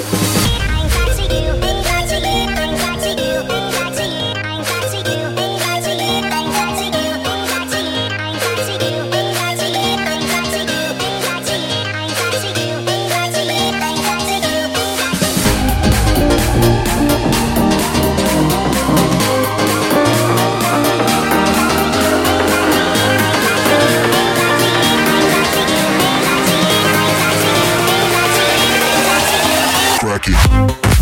Peace. Crack it.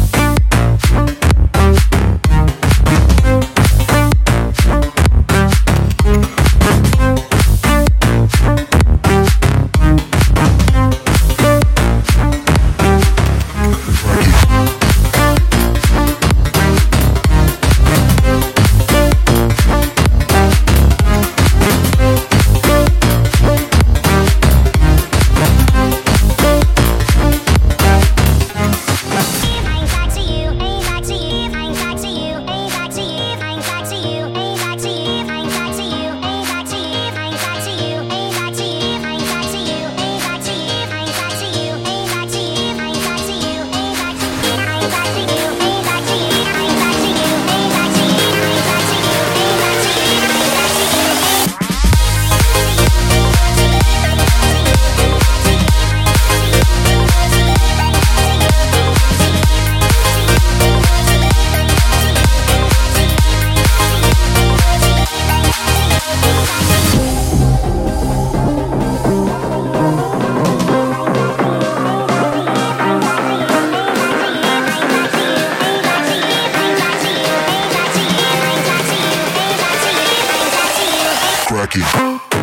aqui.